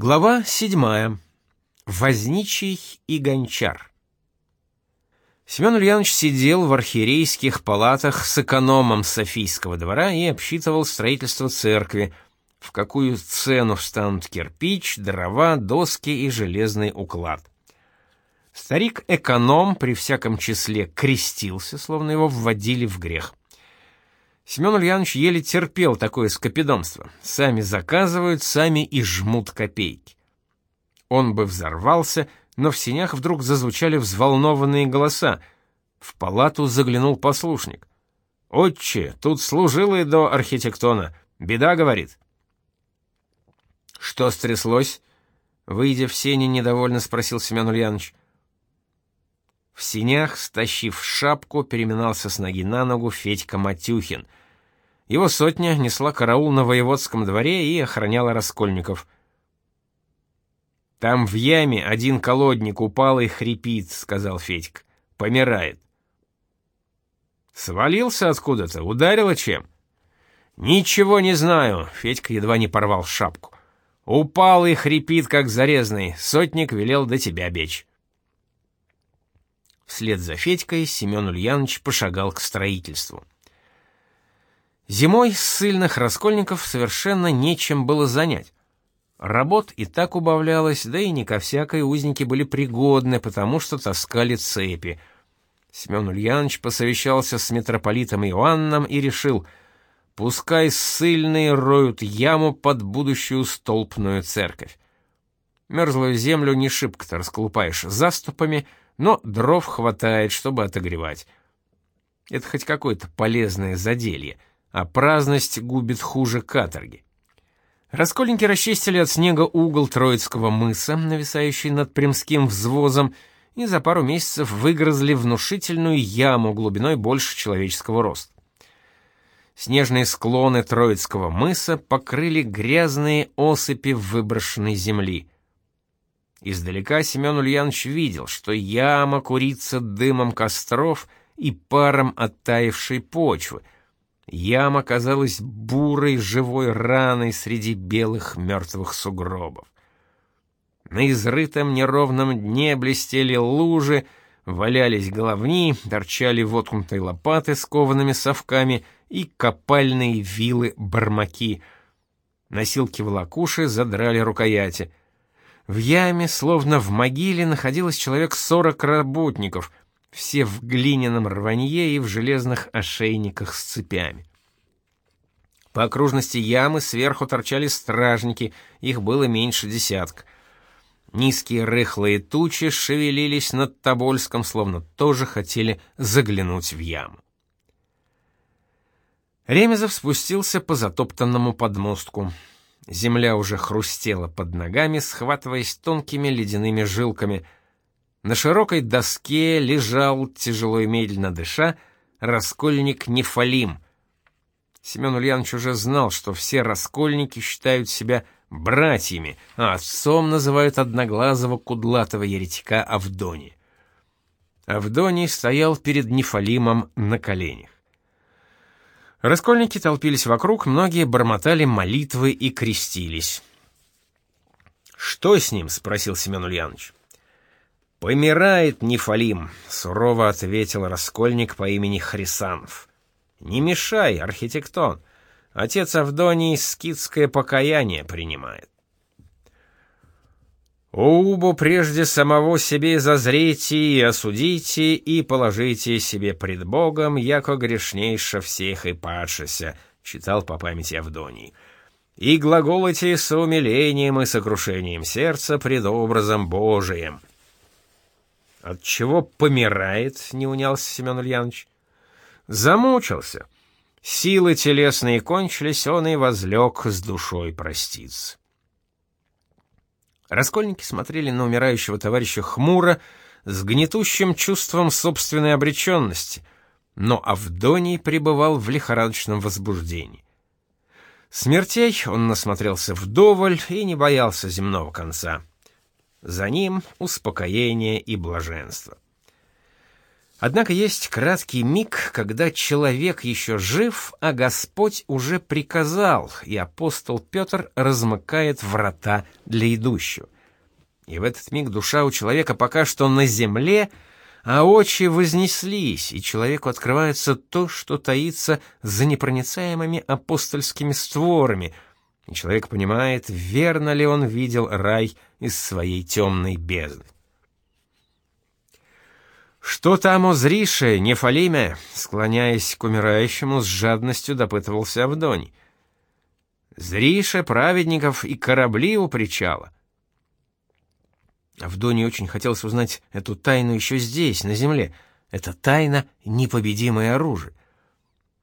Глава 7. Возничий и гончар. Семен Ульянович сидел в архиерейских палатах с экономом Софийского двора и обсчитывал строительство церкви, в какую цену встанут кирпич, дрова, доски и железный уклад. Старик-эконом при всяком числе крестился, словно его вводили в грех. Семен Ульянович еле терпел такое скопидомство. Сами заказывают, сами и жмут копейки. Он бы взорвался, но в синях вдруг зазвучали взволнованные голоса. В палату заглянул послушник. «Отче, тут служилый до архитектона. Беда, — говорит». «Что стряслось?» Выйдя в сене, недовольно спросил Семен Ульянович. В синях, стащив шапку, переминался с ноги на ногу Федька Матюхин. Его сотня несла караул на воеводском дворе и охраняла раскольников. «Там в яме один колодник упал и хрипит», — сказал Федька. «Помирает». «Свалился откуда-то? Ударило чем?» «Ничего не знаю», — Федька едва не порвал шапку. «Упал и хрипит, как зарезанный. Сотник велел до тебя бечь». Вслед за Федькой Семен Ульянович пошагал к строительству. Зимой ссыльных раскольников совершенно нечем было занять. Работ и так убавлялось, да и не ко всякой узники были пригодны, потому что таскали цепи. Семен Ульянович посовещался с митрополитом Иоанном и решил, пускай ссыльные роют яму под будущую столпную церковь. Мерзлую землю не шибко-то расколупаешь заступами — но дров хватает, чтобы отогревать. Это хоть какое-то полезное заделье, а праздность губит хуже каторги. Раскольники расчистили от снега угол Троицкого мыса, нависающий над Примским взвозом, и за пару месяцев выгрызли внушительную яму глубиной больше человеческого роста. Снежные склоны Троицкого мыса покрыли грязные осыпи выброшенной земли. Издалека Семен Ульянович видел, что яма курится дымом костров и паром оттаившей почвы. Яма казалась бурой живой раной среди белых мертвых сугробов. На изрытом неровном дне блестели лужи, валялись головни, торчали воткнутые лопаты с коваными совками и копальные вилы-бармаки. Носилки-волокуши задрали рукояти — в яме, словно в могиле, находилось человек сорок работников, все в глиняном рванье и в железных ошейниках с цепями. По окружности ямы сверху торчали стражники, их было меньше десятка. Низкие рыхлые тучи шевелились над Тобольском, словно тоже хотели заглянуть в яму. Ремезов спустился по затоптанному подмостку. Земля уже хрустела под ногами, схватываясь тонкими ледяными жилками. На широкой доске лежал, тяжело и медленно дыша, раскольник Нефалим. Семен Ульянович уже знал, что все раскольники считают себя братьями, а отцом называют одноглазого кудлатого еретика Авдони. Авдоний стоял перед Нефалимом на коленях. Раскольники толпились вокруг, многие бормотали молитвы и крестились. «Что с ним?» — спросил Семен Ульянович. «Помирает Нефалим», — сурово ответил раскольник по имени Хрисанов. «Не мешай, архитектон. Отец Авдоний скидское покаяние принимает». Убо прежде самого себе зазрите и осудите, и положите себе пред Богом, яко грешнейше всех и падшися, читал по памяти Авдоний. И глаголите с умилением и сокрушением сердца пред образом Божиим. От чего помирает, не унялся Семен Ульянович. Замучился. Силы телесные кончились, он и возлег с душой проститься. Раскольники смотрели на умирающего товарища хмуро, с гнетущим чувством собственной обреченности, но Авдоний пребывал в лихорадочном возбуждении. Смертей он насмотрелся вдоволь и не боялся земного конца. За ним успокоение и блаженство. Однако есть краткий миг, когда человек еще жив, а Господь уже приказал, и апостол Петр размыкает врата для идущего. И в этот миг душа у человека пока что на земле, а очи вознеслись, и человеку открывается то, что таится за непроницаемыми апостольскими створами, и человек понимает, верно ли он видел рай из своей темной бездны. «Что там узрише, Нефалиме?» Склоняясь к умирающему, с жадностью допытывался Авдоний. «Зрише праведников и корабли у причала». Авдонии очень хотелось узнать эту тайну еще здесь, на земле. Это тайна — непобедимое оружие.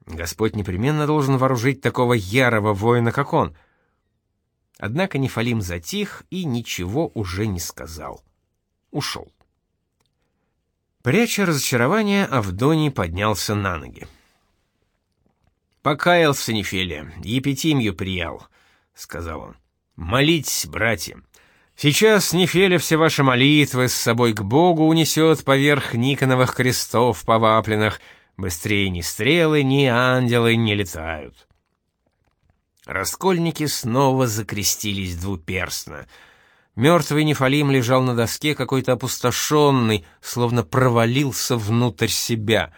Господь непременно должен вооружить такого ярого воина, как он. Однако Нефалим затих и ничего уже не сказал. Ушел. Пряча разочарование, Авдоний поднялся на ноги. «Покаялся Нефелия, епитимью приял», — сказал он. «Молитесь, братья. Сейчас Нефеля все ваши молитвы с собой к Богу унесет поверх Никоновых крестов повапленных. Быстрее ни стрелы, ни ангелы не летают». Раскольники снова закрестились двуперстно — Мертвый Нефалим лежал на доске какой-то опустошенный, словно провалился внутрь себя.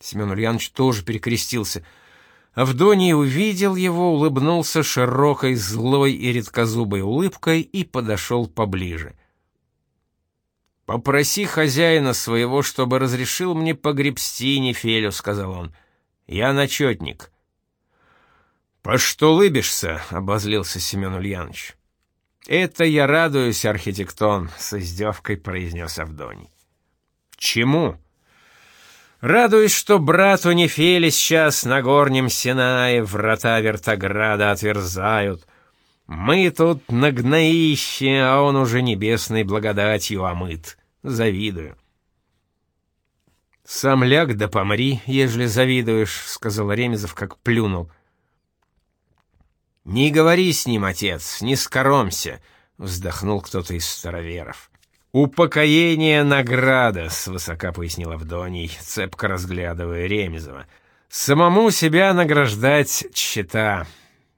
Семен Ульянович тоже перекрестился. Авдоний увидел его, улыбнулся широкой, злой и редкозубой улыбкой и подошел поближе. «Попроси хозяина своего, чтобы разрешил мне погребсти Нефелю», — сказал он. «Я начетник». «По что лыбишься?» — обозлился Семен Ульянович. «Это я радуюсь, архитектон», — с издевкой произнес Авдоний. «Чему?» «Радуюсь, что брату Нефеле сейчас на горнем Синае врата Вертограда отверзают. Мы тут на гноище, а он уже небесной благодатью омыт. Завидую». «Сам ляг да помри, ежели завидуешь», — сказал Ремезов, как плюнул. — «Не говори с ним, отец, не скоромся», — вздохнул кто-то из староверов. «Упокоение — награда», — свысока пояснил Авдоний, цепко разглядывая Ремезова. «Самому себя награждать чета.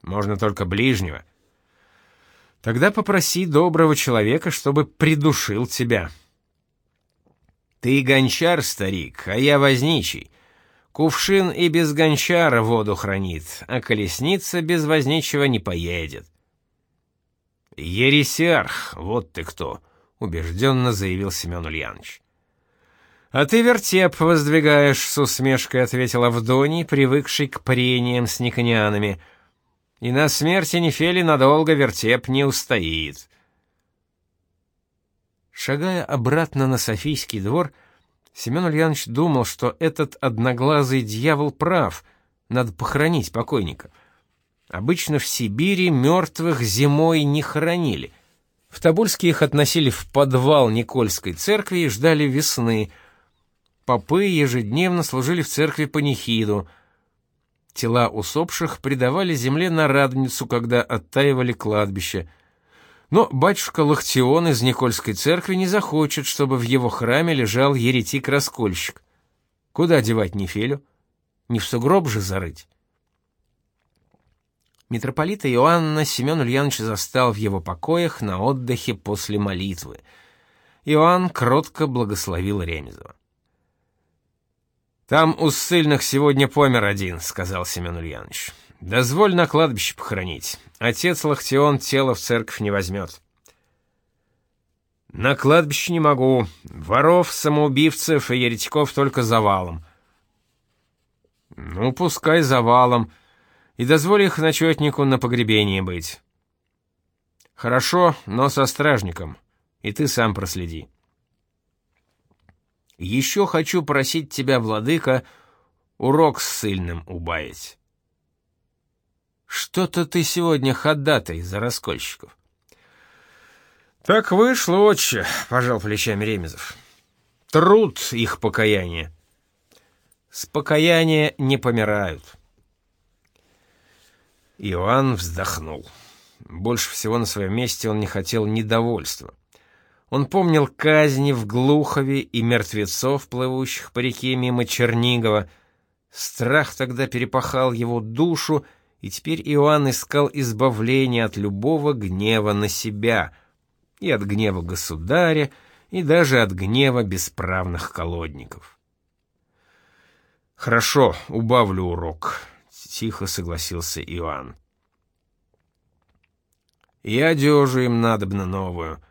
Можно только ближнего». «Тогда попроси доброго человека, чтобы придушил тебя». «Ты гончар, старик, а я возничий. Кувшин и без гончара воду хранит, а колесница без возничего не поедет. «Ересиарх, вот ты кто!» — убежденно заявил Семен Ульянович. «А ты вертеп воздвигаешь», — с усмешкой ответил Авдоний, привыкший к прениям с никонянами. «И на смерти Нефели надолго вертеп не устоит». Шагая обратно на Софийский двор, — Семен Ульянович думал, что этот одноглазый дьявол прав, надо похоронить покойника. Обычно в Сибири мертвых зимой не хоронили. В Тобольске их относили в подвал Никольской церкви и ждали весны. Попы ежедневно служили в церкви панихиду. Тела усопших предавали земле на радоницу, когда оттаивали кладбище — но батюшка Лахтион из Никольской церкви не захочет, чтобы в его храме лежал еретик-раскольщик. Куда девать Нефелю? Не в сугроб же зарыть. Митрополита Иоанна Семен Ульянович застал в его покоях на отдыхе после молитвы. Иоанн кротко благословил Ремезова. «Там у ссыльных сегодня помер один», — сказал Семен Ульянович. Дозволь на кладбище похоронить. Отец Лахтион тело в церковь не возьмет. На кладбище не могу. Воров, самоубивцев и еретиков только завалом. Ну, пускай завалом. И дозволь их начетнику на погребении быть. Хорошо, но со стражником. И ты сам проследи. Еще хочу просить тебя, владыка, урок с сыльным убавить. Что-то ты сегодня ходатай за раскольщиков. Так вышло, отче, пожал плечами Ремезов. Труд их покаяние. С покаяния не помирают. Иоанн вздохнул. Больше всего на своем месте он не хотел недовольства. Он помнил казни в Глухове и мертвецов, плывущих по реке мимо Чернигова. Страх тогда перепахал его душу, и теперь Иоанн искал избавления от любого гнева на себя, и от гнева государя, и даже от гнева бесправных колодников. «Хорошо, убавлю урок», — тихо согласился Иоанн. «И одежу им надобно новую.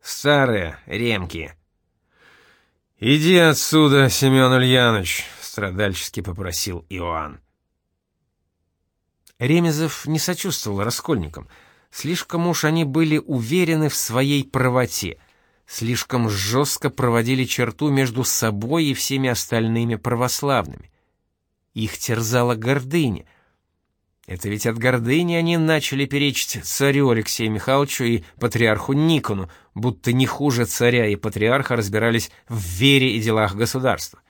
Старые, ремки». «Иди отсюда, Семен Ульянович», — страдальчески попросил Иоанн. Ремезов не сочувствовал раскольникам. Слишком уж они были уверены в своей правоте, слишком жестко проводили черту между собой и всеми остальными православными. Их терзала гордыня. Это ведь от гордыни они начали перечить царю Алексею Михайловичу и патриарху Никону, будто не хуже царя и патриарха разбирались в вере и делах государства.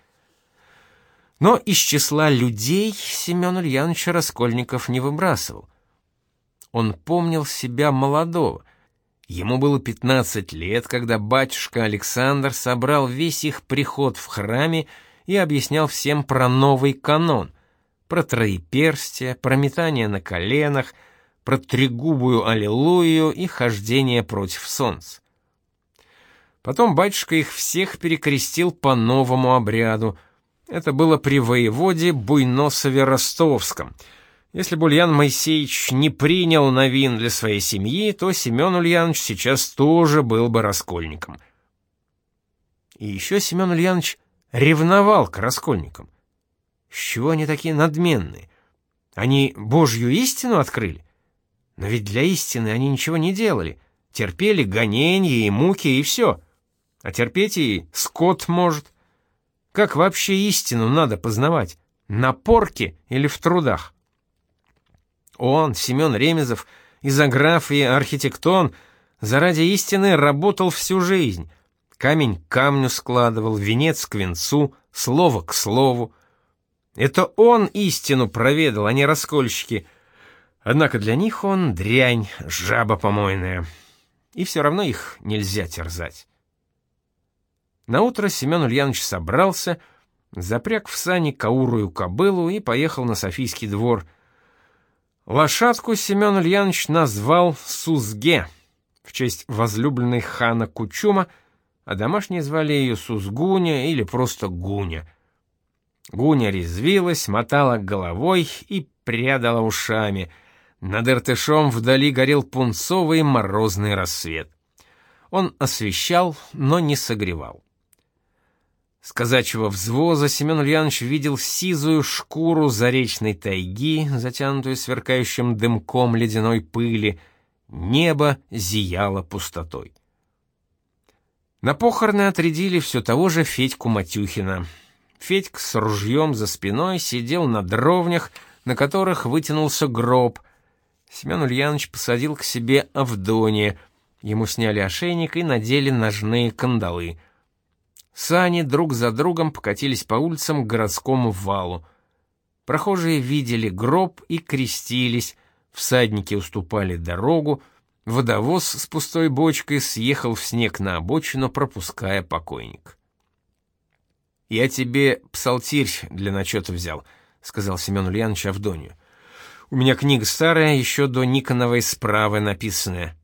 Но из числа людей Семен Ульянович Раскольников не выбрасывал. Он помнил себя молодого. Ему было 15 лет, когда батюшка Александр собрал весь их приход в храме и объяснял всем про новый канон, про троеперстие, про метание на коленах, про трегубую аллилуйю и хождение против солнца. Потом батюшка их всех перекрестил по новому обряду — это было при воеводе Буйносове Ростовском. Если бы Ульян Моисеевич не принял новин для своей семьи, то Семен Ульянович сейчас тоже был бы раскольником. И еще Семен Ульянович ревновал к раскольникам. С чего они такие надменные? Они Божью истину открыли? Но ведь для истины они ничего не делали. Терпели гонения и муки, и все. А терпеть и скот может. Как вообще истину надо познавать? На порке или в трудах? Он, Семен Ремезов, изограф и архитектон, заради истины работал всю жизнь. Камень к камню складывал, венец к венцу, слово к слову. Это он истину проведал, а не раскольщики. Однако для них он дрянь, жаба помойная. И все равно их нельзя терзать. Наутро Семен Ульянович собрался, запряг в сани каурую кобылу и поехал на Софийский двор. Лошадку Семен Ульянович назвал Сузге в честь возлюбленной хана Кучума, а домашние звали ее Сузгуня или просто Гуня. Гуня резвилась, мотала головой и прядала ушами. Над Иртышом вдали горел пунцовый морозный рассвет. Он освещал, но не согревал. С казачьего взвоза Семен Ульянович видел сизую шкуру заречной тайги, затянутую сверкающим дымком ледяной пыли. Небо зияло пустотой. На похороны отрядили все того же Федьку Матюхина. Федька с ружьем за спиной сидел на дровнях, на которых вытянулся гроб. Семен Ульянович посадил к себе Авдония. Ему сняли ошейник и надели ножные кандалы — Сани друг за другом покатились по улицам к городскому валу. Прохожие видели гроб и крестились, всадники уступали дорогу, водовоз с пустой бочкой съехал в снег на обочину, пропуская покойник. «Я тебе псалтирь для начета взял», — сказал Семен Ульянович Авдонию. «У меня книга старая, еще до Никоновой справы написанная».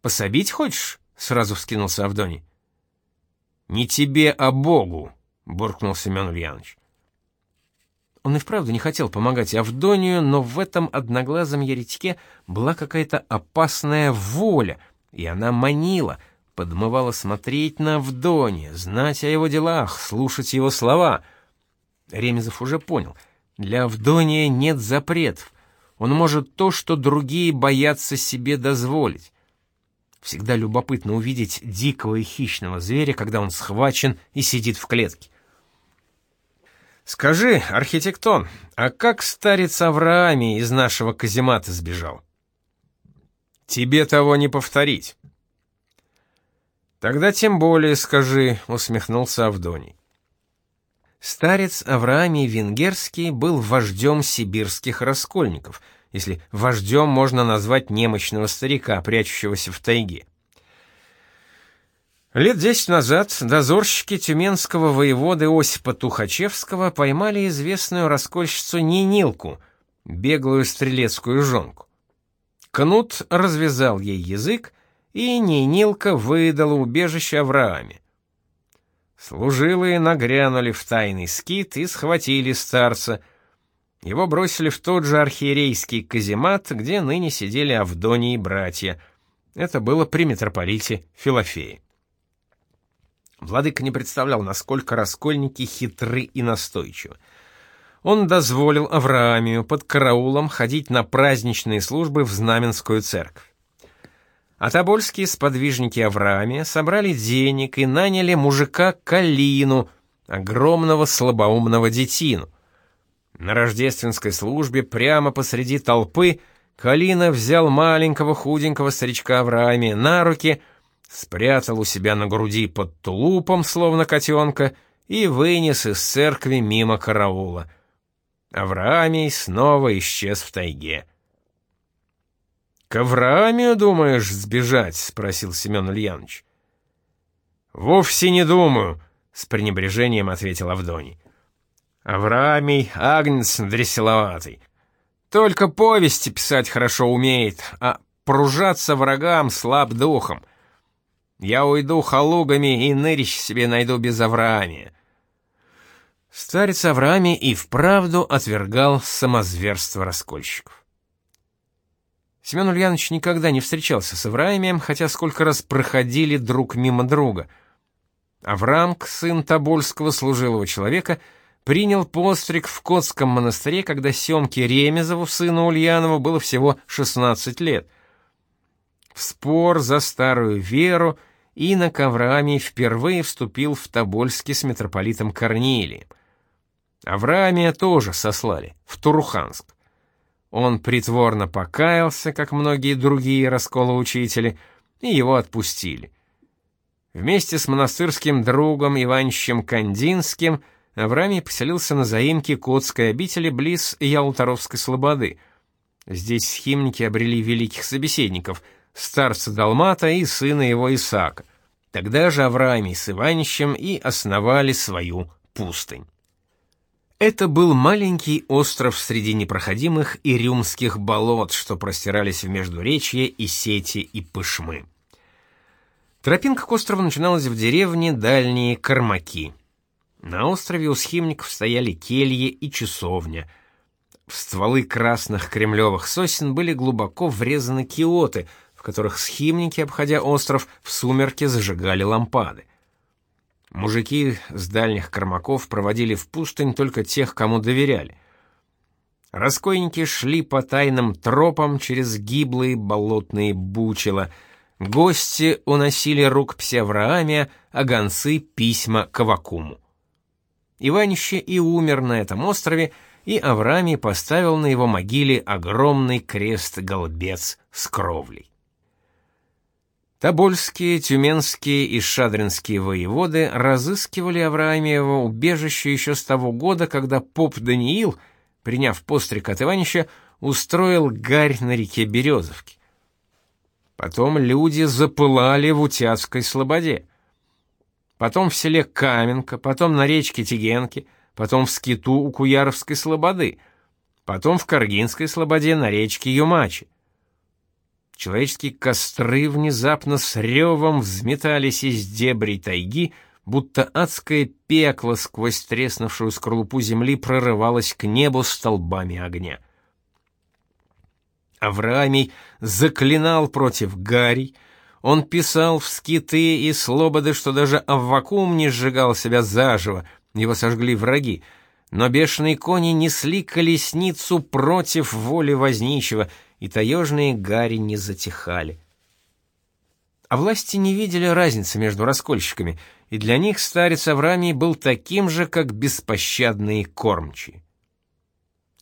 «Пособить хочешь?» — сразу вскинулся Авдоний. «Не тебе, а Богу!» — буркнул Семен Ульянович. Он и вправду не хотел помогать Авдонию, но в этом одноглазом еретике была какая-то опасная воля, и она манила, подмывала смотреть на Авдония, знать о его делах, слушать его слова. Ремезов уже понял, для Авдония нет запретов, он может то, что другие боятся себе дозволить. Всегда любопытно увидеть дикого и хищного зверя, когда он схвачен и сидит в клетке. «Скажи, архитектон, а как старец Авраами из нашего каземата сбежал?» «Тебе того не повторить». «Тогда тем более скажи», — усмехнулся Авдоний. Старец Авраамий Венгерский был вождем сибирских раскольников — если вождем можно назвать немощного старика, прячущегося в тайге. Лет десять назад дозорщики тюменского воеводы Осипа Тухачевского поймали известную раскольщицу Нинилку, беглую стрелецкую жонку. Кнут развязал ей язык, и Нейнилка выдала убежище Аврааме. Служилые нагрянули в тайный скит и схватили старца. Его бросили в тот же архиерейский каземат, где ныне сидели Авдоний и братья. Это было при митрополите Филофее. Владыка не представлял, насколько раскольники хитры и настойчивы. Он дозволил Авраамию под караулом ходить на праздничные службы в Знаменскую церковь. А тобольские сподвижники Авраамия собрали денег и наняли мужика Калину, огромного слабоумного детину. На рождественской службе прямо посреди толпы Калина взял маленького худенького старичка Авраамия на руки, спрятал у себя на груди под тулупом, словно котенка, и вынес из церкви мимо караула. Авраамий снова исчез в тайге. «К Авраамию, думаешь, сбежать?» — спросил Семен Ульянович. «Вовсе не думаю», — с пренебрежением ответил Авдоний. «Авраамий — агнец дресселоватый. Только повести писать хорошо умеет, а пружаться врагам слаб духом. Я уйду халугами и нырищ себе найду без Авраамия». Старец Авраамий и вправду отвергал самозверство раскольщиков. Семен Ульянович никогда не встречался с Авраамием, хотя сколько раз проходили друг мимо друга. Авраам, сын Тобольского служилого человека, принял постриг в Котском монастыре, когда Семке Ремезову, сыну Ульянова, было всего 16 лет. В спор за старую веру инок Авраамий впервые вступил в Тобольске с митрополитом Корнилием. Авраамия тоже сослали в Туруханск. Он притворно покаялся, как многие другие расколоучители, и его отпустили. Вместе с монастырским другом Иванищем Кандинским Авраамий поселился на заимке Котской обители близ Ялтаровской слободы. Здесь схимники обрели великих собеседников, старца Далмата и сына его Исаака. Тогда же Авраамий с Иванищем и основали свою пустынь. Это был маленький остров среди непроходимых ирюмских болот, что простирались в Междуречье и Сети и Пышмы. Тропинка к острову начиналась в деревне Дальние Кормаки. На острове у схимников стояли кельи и часовня. В стволы красных кремлевых сосен были глубоко врезаны киоты, в которых схимники, обходя остров, в сумерки зажигали лампады. Мужики с дальних кормаков проводили в пустынь только тех, кому доверяли. Раскойники шли по тайным тропам через гиблые болотные бучела. Гости уносили рукопись Авраамия, а гонцы — письма к Авакуму. Иванище и умер на этом острове, и Авраамий поставил на его могиле огромный крест-голбец с кровлей. Тобольские, тюменские и шадринские воеводы разыскивали Авраамиево убежище еще с того года, когда поп Даниил, приняв постриг от Иванища, устроил гарь на реке Березовки. Потом люди запылали в Утятской слободе. Потом в селе Каменка, потом на речке Тигенки, потом в скиту у Куяровской слободы, потом в Каргинской слободе на речке Юмачи. Человеческие костры внезапно с ревом взметались из дебрей тайги, будто адское пекло сквозь треснувшую скорлупу земли прорывалось к небу столбами огня. Авраамий заклинал против Гарий, он писал в скиты и слободы, что даже Аввакум не сжигал себя заживо, его сожгли враги, но бешеные кони несли колесницу против воли возничего — и таежные гари не затихали. А власти не видели разницы между раскольщиками, и для них старец Авраамий был таким же, как беспощадные кормчие.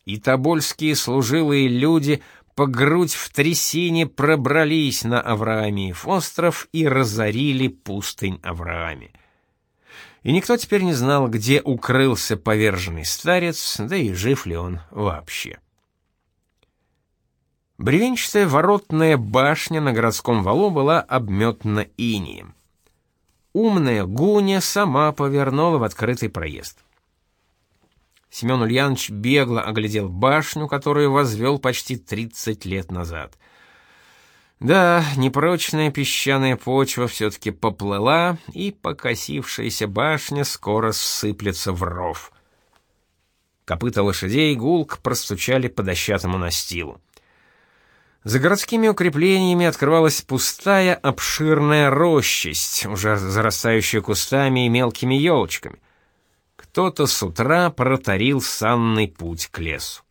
И тобольские служилые люди по грудь в трясине пробрались на Авраамиев остров и разорили пустынь Аврааме. И никто теперь не знал, где укрылся поверженный старец, да и жив ли он вообще. Бревенчатая воротная башня на городском валу была обметана инием. Умная Гуня сама повернула в открытый проезд. Семен Ульянович бегло оглядел башню, которую возвел почти 30 лет назад. Да, непрочная песчаная почва все-таки поплыла, и покосившаяся башня скоро ссыплется в ров. Копыта лошадей гулк простучали по дощатому настилу. За городскими укреплениями открывалась пустая обширная рощисть, уже зарастающая кустами и мелкими елочками. Кто-то с утра протарил санный путь к лесу.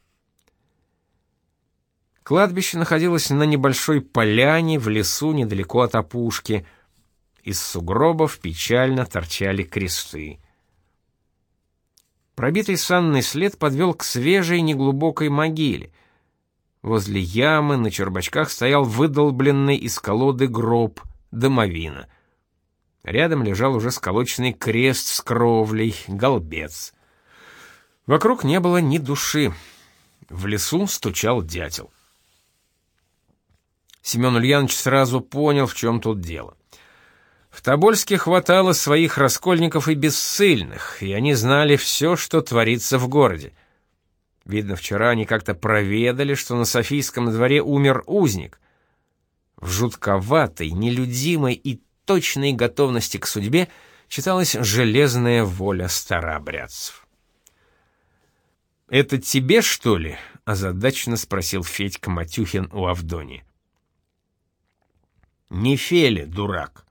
Кладбище находилось на небольшой поляне в лесу недалеко от опушки. Из сугробов печально торчали кресты. Пробитый санный след подвел к свежей неглубокой могиле — Возле ямы на чербачках стоял выдолбленный из колоды гроб, домовина. Рядом лежал уже сколоченный крест с кровлей, голбец. Вокруг не было ни души. В лесу стучал дятел. Семен Ульянович сразу понял, в чем тут дело. В Тобольске хватало своих раскольников и бессыльных, и они знали все, что творится в городе. Видно, вчера они как-то проведали, что на Софийском дворе умер узник. В жутковатой, нелюдимой и точной готовности к судьбе читалась железная воля старообрядцев. «Это тебе, что ли?» — озадаченно спросил Федька Матюхин у Авдони. «Не Феле, дурак.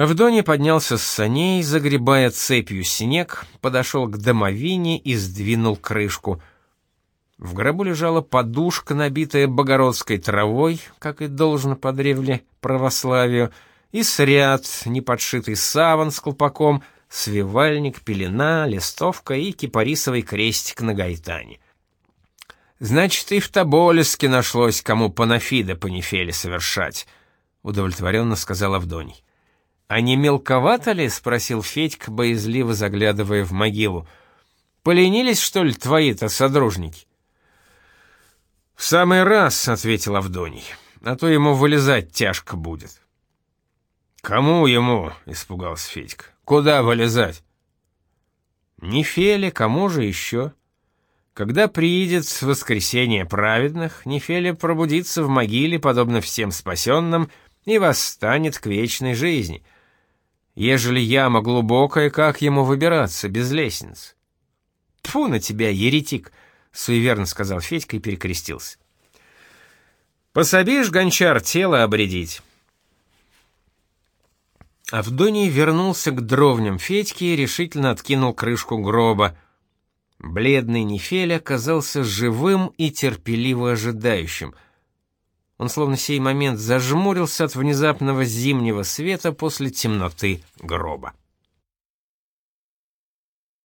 Авдоний поднялся с саней, загребая цепью снег, подошел к домовине и сдвинул крышку. В гробу лежала подушка, набитая богородской травой, как и должно по древле православию, и сряд, неподшитый саван с колпаком, свивальник, пелена, листовка и кипарисовый крестик на гайтане. «Значит, и в Тоболеске нашлось, кому панафида по нефеле совершать», — удовлетворенно сказал Авдоний. «А не мелковато ли?» — спросил Федька, боязливо заглядывая в могилу. «Поленились, что ли, твои-то содружники?» «В самый раз», — ответил Авдоний, — «а то ему вылезать тяжко будет». «Кому ему?» — испугался Федька. «Куда вылезать?» «Не Феле, кому же еще?» Когда приидет воскресение праведных, Нефеля пробудится в могиле, подобно всем спасенным, и восстанет к вечной жизни — Ежели яма глубокая, как ему выбираться без лестниц? Тфу на тебя, еретик, суеверно сказал Федька и перекрестился. Пособишь, гончар, тело обредить. Авдоний вернулся к дровням Федьки и решительно откинул крышку гроба. Бледный Нефель оказался живым и терпеливо ожидающим — он словно сей момент зажмурился от внезапного зимнего света после темноты гроба.